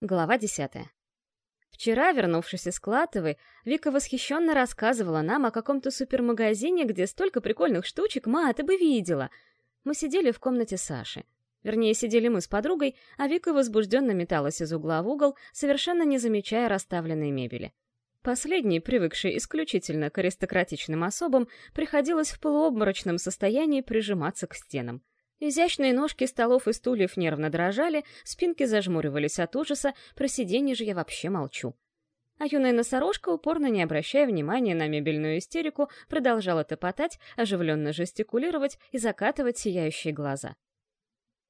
Глава десятая. Вчера, вернувшись из Клатовой, Вика восхищенно рассказывала нам о каком-то супермагазине, где столько прикольных штучек, ма, ты бы видела. Мы сидели в комнате Саши. Вернее, сидели мы с подругой, а Вика возбужденно металась из угла в угол, совершенно не замечая расставленной мебели. Последней, привыкшей исключительно к аристократичным особам, приходилось в полуобморочном состоянии прижиматься к стенам. Изящные ножки столов и стульев нервно дрожали, спинки зажмуривались от ужаса, про сиденье же я вообще молчу. А юная носорожка, упорно не обращая внимания на мебельную истерику, продолжала топотать, оживленно жестикулировать и закатывать сияющие глаза.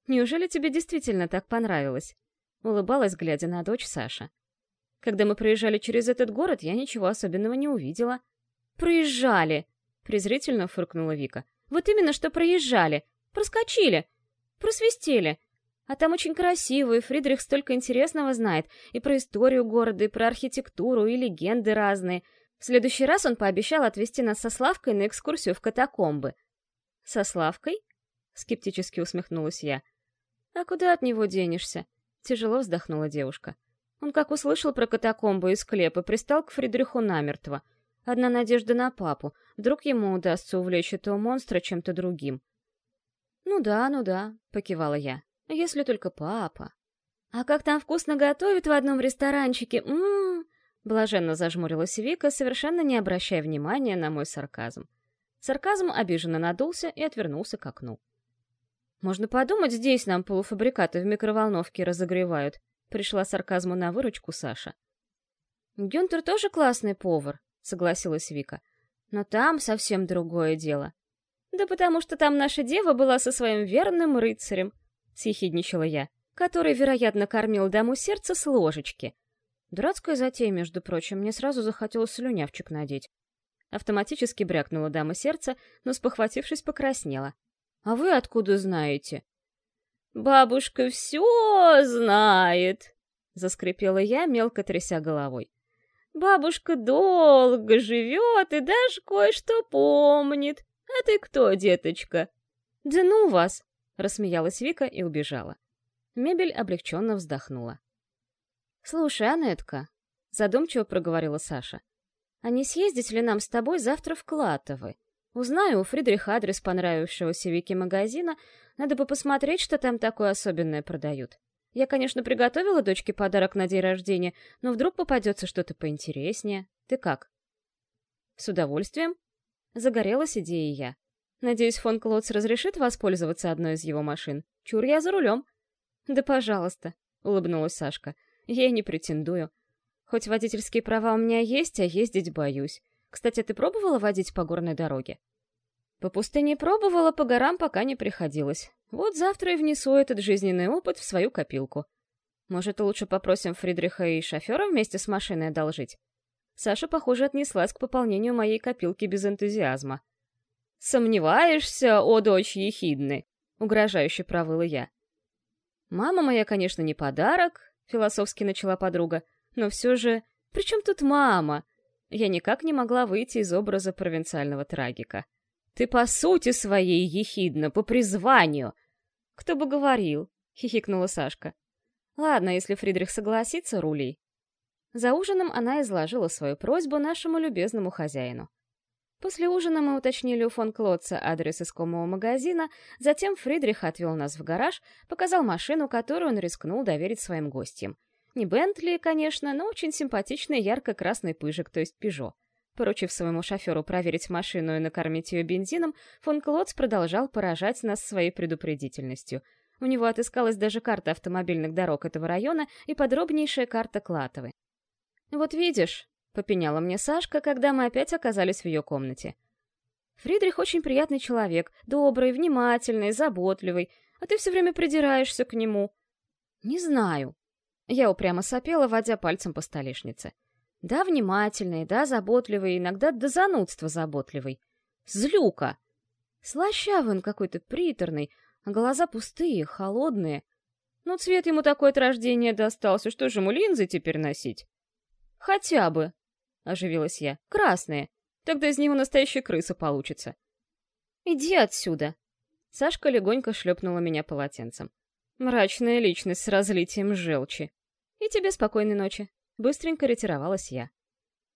«Неужели тебе действительно так понравилось?» — улыбалась, глядя на дочь Саша. «Когда мы проезжали через этот город, я ничего особенного не увидела». «Проезжали!» — презрительно фыркнула Вика. «Вот именно, что проезжали! Проскочили. Просвистели. А там очень красиво, и Фридрих столько интересного знает. И про историю города, и про архитектуру, и легенды разные. В следующий раз он пообещал отвезти нас со Славкой на экскурсию в катакомбы. «Со Славкой?» — скептически усмехнулась я. «А куда от него денешься?» — тяжело вздохнула девушка. Он как услышал про катакомбы и склепы, пристал к Фридриху намертво. Одна надежда на папу. Вдруг ему удастся увлечь этого монстра чем-то другим. «Ну да, ну да», — покивала я. «Если только папа». «А как там вкусно готовят в одном ресторанчике? Ммм...» Блаженно зажмурилась Вика, совершенно не обращая внимания на мой сарказм. Сарказм обиженно надулся и отвернулся к окну. «Можно подумать, здесь нам полуфабрикаты в микроволновке разогревают», — пришла сарказму на выручку Саша. «Гюнтер тоже классный повар», — согласилась Вика. «Но там совсем другое дело. «Да потому что там наша дева была со своим верным рыцарем», — съехидничала я, который, вероятно, кормил даму сердца с ложечки. Дурацкая затея, между прочим, мне сразу захотелось слюнявчик надеть. Автоматически брякнула дама сердца, но, спохватившись, покраснела. «А вы откуда знаете?» «Бабушка все знает», — заскрипела я, мелко тряся головой. «Бабушка долго живет и даже кое-что помнит. «А ты кто, деточка?» «Да ну вас!» — рассмеялась Вика и убежала. Мебель облегченно вздохнула. «Слушай, Анетка», — задумчиво проговорила Саша, «а не съездить ли нам с тобой завтра в Клатовы? Узнаю у Фридриха адрес понравившегося Вике магазина, надо бы посмотреть, что там такое особенное продают. Я, конечно, приготовила дочке подарок на день рождения, но вдруг попадется что-то поинтереснее. Ты как?» «С удовольствием», Загорелась идеей я. Надеюсь, фон Клотс разрешит воспользоваться одной из его машин. Чур я за рулем. Да пожалуйста, улыбнулась Сашка. Я не претендую. Хоть водительские права у меня есть, а ездить боюсь. Кстати, ты пробовала водить по горной дороге? По пустыне пробовала, по горам пока не приходилось. Вот завтра и внесу этот жизненный опыт в свою копилку. Может, лучше попросим Фридриха и шофера вместе с машиной одолжить? Саша, похоже, отнеслась к пополнению моей копилки без энтузиазма. «Сомневаешься, о дочь ехидны?» — угрожающе провыла я. «Мама моя, конечно, не подарок», — философски начала подруга, «но все же... При чем тут мама?» Я никак не могла выйти из образа провинциального трагика. «Ты по сути своей ехидна, по призванию!» «Кто бы говорил?» — хихикнула Сашка. «Ладно, если Фридрих согласится, рули. За ужином она изложила свою просьбу нашему любезному хозяину. После ужина мы уточнили у фон Клотца адрес искомого магазина, затем Фридрих отвел нас в гараж, показал машину, которую он рискнул доверить своим гостям. Не Бентли, конечно, но очень симпатичный ярко-красный пыжик, то есть Пежо. Поручив своему шоферу проверить машину и накормить ее бензином, фон Клотц продолжал поражать нас своей предупредительностью. У него отыскалась даже карта автомобильных дорог этого района и подробнейшая карта Клатовы. «Вот видишь», — попеняла мне Сашка, когда мы опять оказались в ее комнате. «Фридрих очень приятный человек, добрый, внимательный, заботливый, а ты все время придираешься к нему». «Не знаю». Я упрямо сопела, водя пальцем по столешнице. «Да, внимательный, да, заботливый, иногда до занудства заботливый. Злюка!» Слащавый он какой-то приторный, а глаза пустые, холодные. Ну, цвет ему такой от рождения достался, что же ему линзы теперь носить? «Хотя бы», — оживилась я, — «красные. Тогда из него настоящая крыса получится». «Иди отсюда!» Сашка легонько шлепнула меня полотенцем. Мрачная личность с разлитием желчи. И тебе спокойной ночи. Быстренько ретировалась я.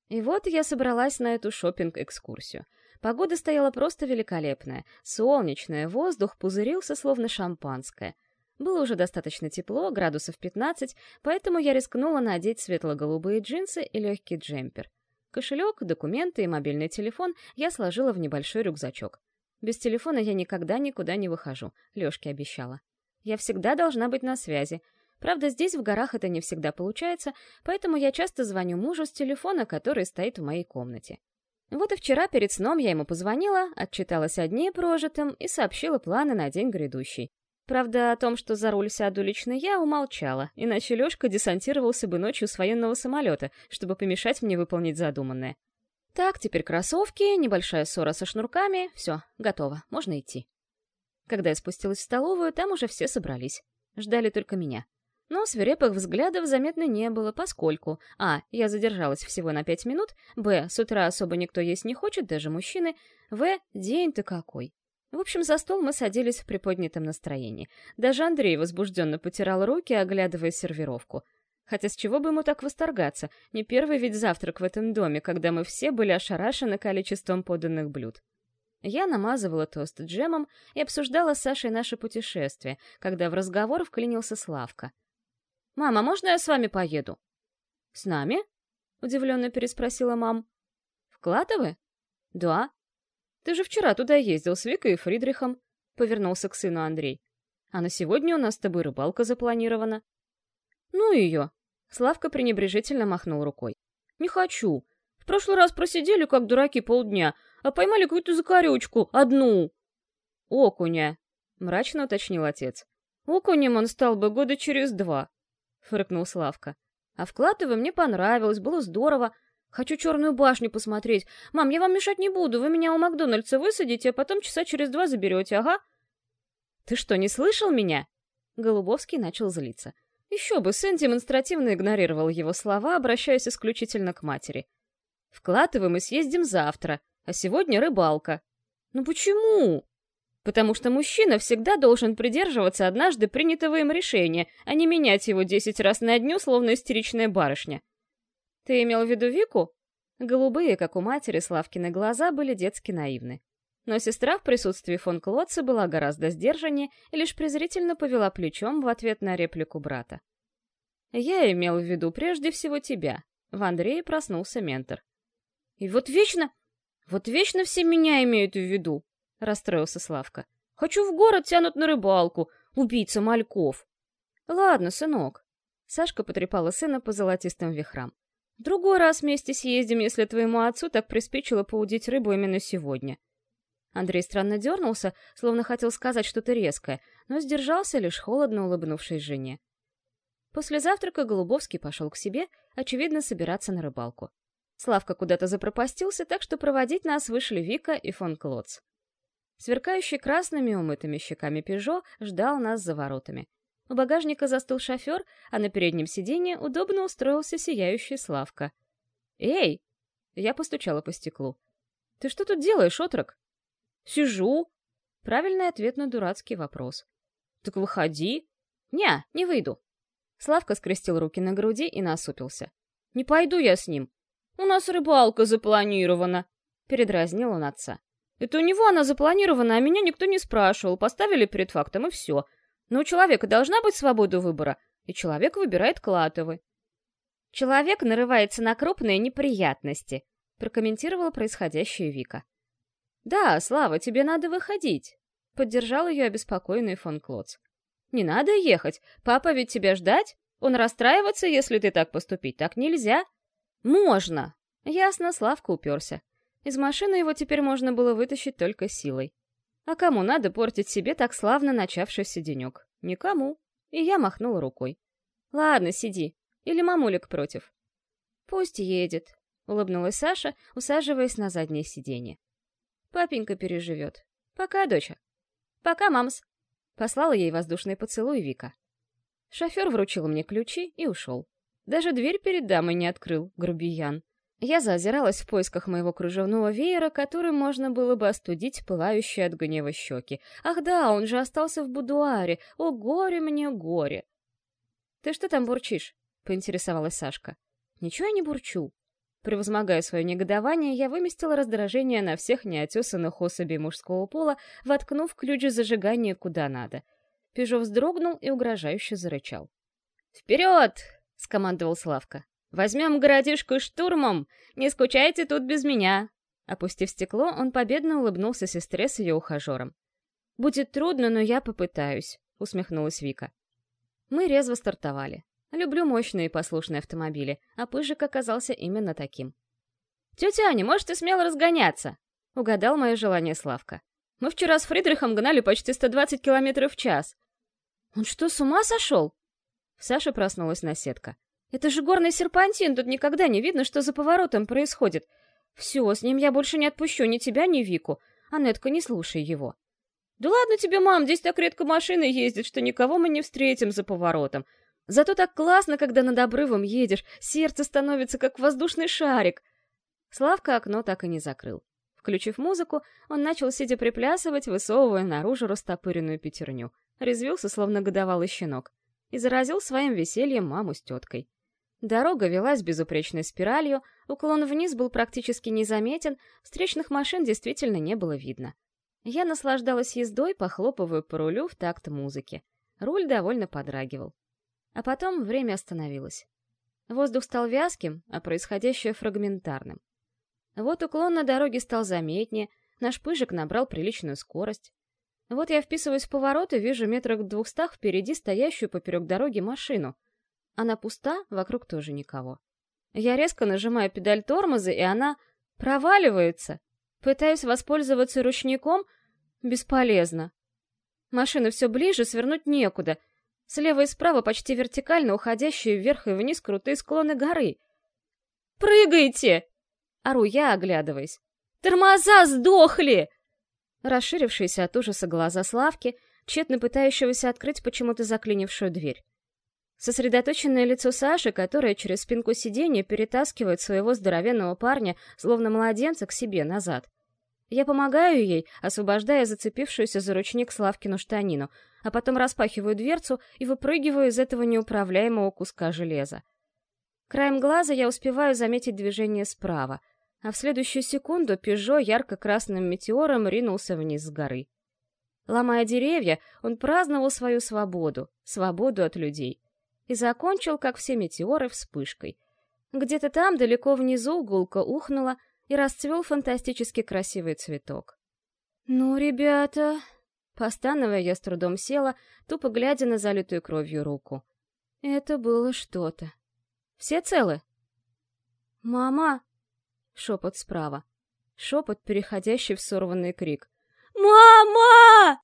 И вот я собралась на эту шопинг экскурсию Погода стояла просто великолепная, солнечная, воздух пузырился словно шампанское. Было уже достаточно тепло, градусов 15, поэтому я рискнула надеть светло-голубые джинсы и легкий джемпер. Кошелек, документы и мобильный телефон я сложила в небольшой рюкзачок. Без телефона я никогда никуда не выхожу, Лёшке обещала. Я всегда должна быть на связи. Правда, здесь в горах это не всегда получается, поэтому я часто звоню мужу с телефона, который стоит в моей комнате. Вот и вчера перед сном я ему позвонила, отчиталась о дне прожитом и сообщила планы на день грядущий. Правда, о том, что за руль сяду лично я, умолчала, иначе Лёшка десантировался бы ночью с военного самолета, чтобы помешать мне выполнить задуманное. Так, теперь кроссовки, небольшая ссора со шнурками, все, готово, можно идти. Когда я спустилась в столовую, там уже все собрались. Ждали только меня. Но свирепых взглядов заметно не было, поскольку а. я задержалась всего на пять минут, б. с утра особо никто есть не хочет, даже мужчины, в. день-то какой. В общем, за стол мы садились в приподнятом настроении. Даже Андрей возбужденно потирал руки, оглядывая сервировку. Хотя с чего бы ему так восторгаться? Не первый ведь завтрак в этом доме, когда мы все были ошарашены количеством поданных блюд. Я намазывала тост джемом и обсуждала с Сашей наше путешествие, когда в разговор вклинился Славка. «Мама, можно я с вами поеду?» «С нами?» — удивленно переспросила мам. «В Клатовы?» «Да». «Ты же вчера туда ездил с Викой и Фридрихом», — повернулся к сыну Андрей. «А на сегодня у нас с тобой рыбалка запланирована». «Ну ее!» Славка пренебрежительно махнул рукой. «Не хочу. В прошлый раз просидели, как дураки, полдня, а поймали какую-то закорючку, одну». «Окуня», — мрачно уточнил отец. «Окунем он стал бы года через два», — фыркнул Славка. «А в Клатово мне понравилось, было здорово. Хочу черную башню посмотреть. Мам, я вам мешать не буду, вы меня у Макдональдса высадите, а потом часа через два заберете, ага?» «Ты что, не слышал меня?» Голубовский начал злиться. Еще бы, сын демонстративно игнорировал его слова, обращаясь исключительно к матери. «В Клатово мы съездим завтра, а сегодня рыбалка». «Ну почему?» «Потому что мужчина всегда должен придерживаться однажды принятого им решения, а не менять его десять раз на дню, словно истеричная барышня». «Ты имел в виду Вику?» Голубые, как у матери, Славкины глаза были детски наивны. Но сестра в присутствии фон Клотца была гораздо сдержаннее и лишь презрительно повела плечом в ответ на реплику брата. «Я имел в виду прежде всего тебя», — в Андрее проснулся ментор. «И вот вечно, вот вечно все меня имеют в виду», — расстроился Славка. «Хочу в город, тянут на рыбалку, убийца мальков». «Ладно, сынок». Сашка потрепала сына по золотистым вихрам. «В другой раз вместе съездим, если твоему отцу так приспичило поудить рыбу именно сегодня». Андрей странно дернулся, словно хотел сказать что-то резкое, но сдержался, лишь холодно улыбнувшись жене. После завтрака Голубовский пошел к себе, очевидно, собираться на рыбалку. Славка куда-то запропастился, так что проводить нас вышли Вика и фон Клоц. Сверкающий красными умытыми щеками Пежо ждал нас за воротами. У багажника застыл шофер, а на переднем сиденье удобно устроился сияющий Славка. «Эй!» — я постучала по стеклу. «Ты что тут делаешь, отрок?» Сижу. Правильный ответ на дурацкий вопрос. Так выходи. Не, не выйду. Славка скрестил руки на груди и насупился. Не пойду я с ним. У нас рыбалка запланирована. Передразнил он отца. Это у него она запланирована, а меня никто не спрашивал. Поставили перед фактом, и все. Но у человека должна быть свобода выбора, и человек выбирает Клатовы. Человек нарывается на крупные неприятности, прокомментировала происходящее Вика. «Да, Слава, тебе надо выходить», — поддержал ее обеспокоенный фон Клоц. «Не надо ехать, папа ведь тебя ждать. Он расстраиваться, если ты так поступить, так нельзя». «Можно!» Ясно, Славка уперся. Из машины его теперь можно было вытащить только силой. А кому надо портить себе так славно начавшийся денек? Никому. И я махнула рукой. «Ладно, сиди. Или мамулик против?» «Пусть едет», — улыбнулась Саша, усаживаясь на заднее сиденье. Папенька переживет. Пока, доча. Пока, мамс. Послала ей воздушный поцелуй Вика. Шофер вручил мне ключи и ушел. Даже дверь перед дамой не открыл, грубиян. Я заозиралась в поисках моего кружевного веера, которым можно было бы остудить пылающие от гнева щеки. Ах да, он же остался в будуаре. О, горе мне, горе! Ты что там бурчишь? — поинтересовалась Сашка. «Ничего я не бурчу». Превозмогая свое негодование, я выместила раздражение на всех неотесанных особей мужского пола, воткнув ключ зажигания куда надо. Пежо вздрогнул и угрожающе зарычал. «Вперед!» — скомандовал Славка. «Возьмем городишку штурмом! Не скучайте тут без меня!» Опустив стекло, он победно улыбнулся сестре с ее ухажером. «Будет трудно, но я попытаюсь», — усмехнулась Вика. Мы резво стартовали. Люблю мощные и послушные автомобили, а Пыжик оказался именно таким. «Тетя Аня, можете смело разгоняться!» — угадал мое желание Славка. «Мы вчера с Фридрихом гнали почти 120 километров в час». «Он что, с ума сошел?» Саша проснулась на сетка. «Это же горный серпантин, тут никогда не видно, что за поворотом происходит. Все, с ним я больше не отпущу ни тебя, ни Вику. Анетка, не слушай его». «Да ладно тебе, мам, здесь так редко машины ездят, что никого мы не встретим за поворотом. Зато так классно, когда над обрывом едешь, сердце становится как воздушный шарик. Славка окно так и не закрыл. Включив музыку, он начал сидя приплясывать, высовывая наружу растопыренную пятерню. Резвился, словно годовалый щенок. И заразил своим весельем маму с теткой. Дорога велась безупречной спиралью, уклон вниз был практически незаметен, встречных машин действительно не было видно. Я наслаждалась ездой, похлопывая по рулю в такт музыки. Руль довольно подрагивал. А потом время остановилось. Воздух стал вязким, а происходящее фрагментарным. Вот уклон на дороге стал заметнее, наш пыжик набрал приличную скорость. Вот я вписываюсь в поворот и вижу метрах в двухстах впереди стоящую поперек дороги машину. Она пуста, вокруг тоже никого. Я резко нажимаю педаль тормоза, и она проваливается. Пытаюсь воспользоваться ручником — бесполезно. Машина все ближе, свернуть некуда — Слева и справа почти вертикально уходящие вверх и вниз крутые склоны горы. «Прыгайте!» — ору я, оглядываясь. «Тормоза сдохли!» Расширившиеся от ужаса глаза Славки, тщетно пытающегося открыть почему-то заклинившую дверь. Сосредоточенное лицо Саши, которое через спинку сиденья перетаскивает своего здоровенного парня, словно младенца, к себе назад. Я помогаю ей, освобождая зацепившуюся за ручник Славкину штанину, а потом распахиваю дверцу и выпрыгиваю из этого неуправляемого куска железа. Краем глаза я успеваю заметить движение справа, а в следующую секунду Пежо ярко-красным метеором ринулся вниз с горы. Ломая деревья, он праздновал свою свободу, свободу от людей. И закончил, как все метеоры, вспышкой. Где-то там, далеко внизу, гулко ухнула, и расцвел фантастически красивый цветок. «Ну, ребята...» Постановая, я с трудом села, тупо глядя на залитую кровью руку. Это было что-то. «Все целы?» «Мама!» Шепот справа. Шепот, переходящий в сорванный крик. «Мама!»